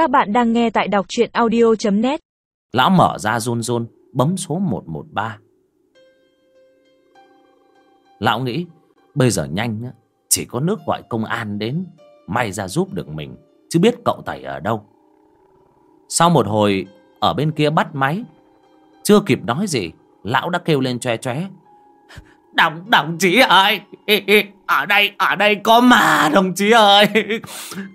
Các bạn đang nghe tại đọc truyện audio.net Lão mở ra run run, Bấm số 113 Lão nghĩ, Bây giờ nhanh Chỉ có nước gọi công an đến, May ra giúp được mình, Chứ biết cậu Tẩy ở đâu. Sau một hồi, Ở bên kia bắt máy. Chưa kịp nói gì, Lão đã kêu lên choe choe Đồng, đồng chí ơi. Ở đây, ở đây có ma đồng chí ơi.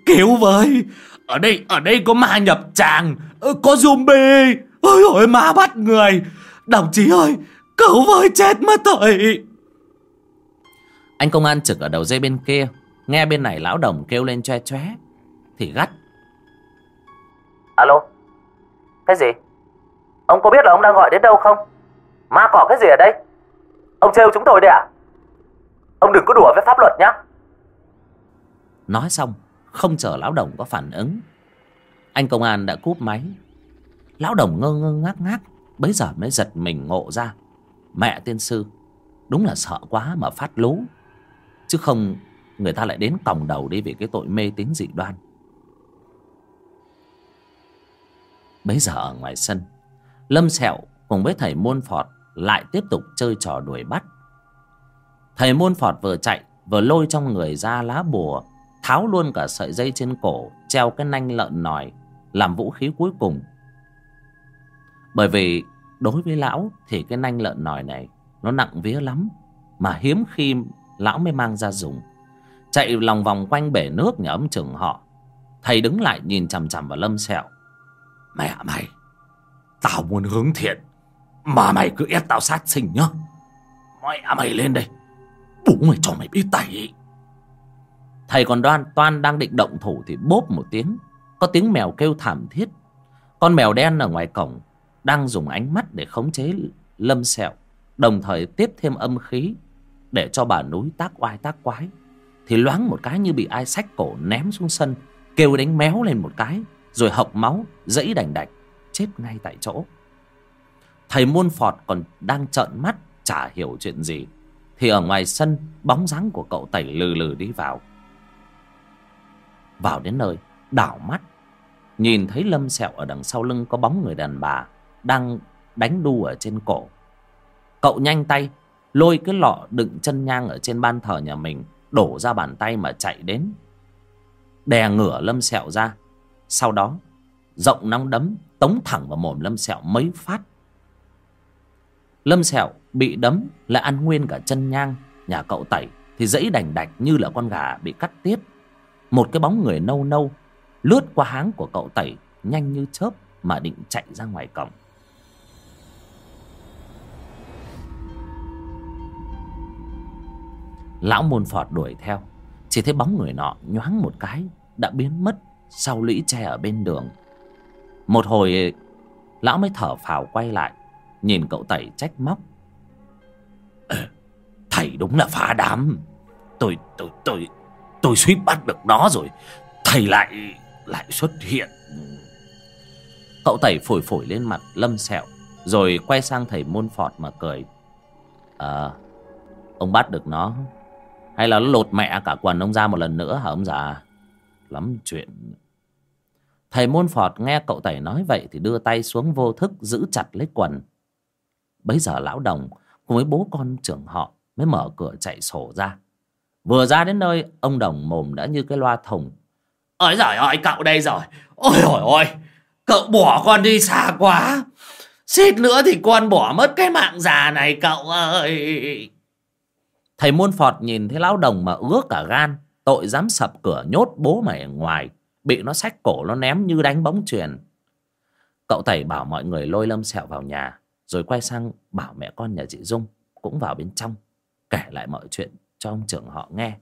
Cứu với Ở đây, ở đây có ma nhập tràng Có zombie. Ôi ôi ma bắt người. Đồng chí ơi Cứu với chết mất rồi. Anh công an trực ở đầu dây bên kia Nghe bên này lão đồng kêu lên choe choé Thì gắt. Alo Cái gì? Ông có biết là ông đang gọi đến đâu không? Ma cỏ cái gì ở đây Ông trêu chúng tôi đấy à Ông đừng có đùa với pháp luật nhé Nói xong, Không chờ lão đồng có phản ứng, Anh công an đã cúp máy. Lão đồng ngơ ngơ ngác ngác, Bấy giờ mới giật mình ngộ ra. Mẹ tiên sư, Đúng là sợ quá mà phát lú. Chứ không, người ta lại đến còng đầu đi Vì cái tội mê tín dị đoan. Bấy giờ ở ngoài sân, Lâm Sẹo cùng với thầy Môn Phọt lại tiếp tục chơi trò đuổi bắt. Thầy Môn Phọt vừa chạy, Vừa lôi trong người ra lá bùa, Tháo luôn cả sợi dây trên cổ, Treo cái nanh lợn nòi, Làm vũ khí cuối cùng. Bởi vì đối với lão Thì cái nanh lợn nòi này Nó nặng vía lắm, Mà hiếm khi lão mới mang ra dùng. Chạy lòng vòng quanh bể nước nhà ông trưởng họ, Thầy đứng lại nhìn chằm chằm vào lâm sẹo. Mẹ mày, Tao muốn hướng thiện mà mày cứ ép tao sát sinh nhá. Mày à mày lên đây. Bố mày cho mày biết tay Thầy còn đoan, toan đang định động thủ Thì bốp một tiếng. Có tiếng mèo kêu thảm thiết. Con mèo đen ở ngoài cổng Đang dùng ánh mắt để khống chế lâm sẹo, Đồng thời tiếp thêm âm khí Để cho bà núi tác oai tác quái. Thì loáng một cái như bị ai sách cổ ném xuống sân, Kêu đánh méo lên một cái, Rồi hộc máu Dẫy đành đạch, Chết ngay tại chỗ. Thầy muôn phọt còn đang trợn mắt, Chả hiểu chuyện gì. Thì ở ngoài sân, Bóng dáng của cậu tẩy lừ lừ đi vào. Vào đến nơi, Đảo mắt. Nhìn thấy lâm sẹo ở đằng sau lưng Có bóng người đàn bà Đang đánh đu ở trên cổ. Cậu nhanh tay, Lôi cái lọ đựng chân nhang Ở trên ban thờ nhà mình, Đổ ra bàn tay mà chạy đến. Đè ngửa lâm sẹo ra. Sau đó, Rộng nóng đấm, Tống thẳng vào mồm lâm sẹo mấy phát. Lâm sẹo bị đấm là ăn nguyên cả chân nhang. Nhà cậu tẩy Thì dãy đành đạch như là con gà bị cắt tiết. Một cái bóng người nâu nâu Lướt qua háng của cậu tẩy, Nhanh như chớp mà định chạy ra ngoài cổng. Lão môn phọt đuổi theo. Chỉ thấy bóng người nọ nhoáng một cái Đã biến mất sau lũy tre ở bên đường. Một hồi, Lão mới thở phào quay lại. Nhìn cậu tẩy trách móc. Ờ, thầy đúng là phá đám. Tôi tôi tôi Tôi suýt bắt được nó rồi. Thầy lại lại xuất hiện. Cậu tẩy phổi phổi lên mặt, lâm sẹo, Rồi quay sang thầy môn phọt mà cười. À Ông bắt được nó? Hay là nó lột mẹ cả quần ông ra một lần nữa hả ông già? Lắm chuyện. Thầy môn phọt nghe cậu tẩy nói vậy Thì đưa tay xuống vô thức giữ chặt lấy quần. Bấy giờ lão đồng Cùng với bố con trưởng họ Mới mở cửa chạy sổ ra. Vừa ra đến nơi Ông đồng mồm đã như cái loa thùng. Ôi giời ơi cậu đây rồi. Ôi ôi ôi Cậu bỏ con đi xa quá. Xít nữa thì con bỏ mất cái mạng già này cậu ơi. Thầy muôn phọt nhìn thấy lão đồng mà ứa cả gan Tội dám sập cửa nhốt bố mày ở ngoài Bị nó xách cổ nó ném như đánh bóng chuyền. Cậu thầy bảo mọi người lôi lâm sẹo vào nhà rồi quay sang bảo mẹ con nhà chị Dung Cũng vào bên trong, Kể lại mọi chuyện cho ông trưởng họ nghe.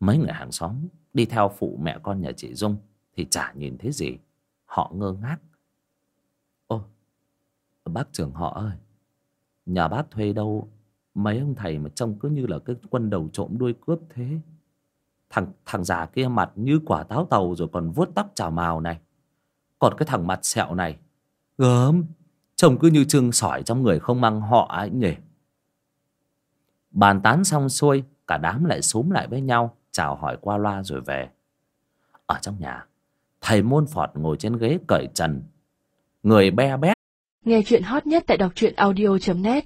Mấy người hàng xóm Đi theo phụ mẹ con nhà chị Dung Thì chả nhìn thấy gì. Họ ngơ ngác. Ô, bác trưởng họ ơi, Nhà bác thuê đâu? Mấy ông thầy mà trông cứ như là cái quân đầu trộm đuôi cướp thế. Thằng thằng già kia mặt như quả táo tàu Rồi còn vuốt tóc chào màu này. Còn cái thằng mặt sẹo này, Gớm. Trông cứ như trương sỏi trong người không mang họ ấy nhỉ. Bàn tán xong xuôi, Cả đám lại xúm lại với nhau, Chào hỏi qua loa rồi về. Ở trong nhà, thầy môn phọt ngồi trên ghế cởi trần. Người be bét Nghe chuyện hot nhất tại đọc truyện audio.net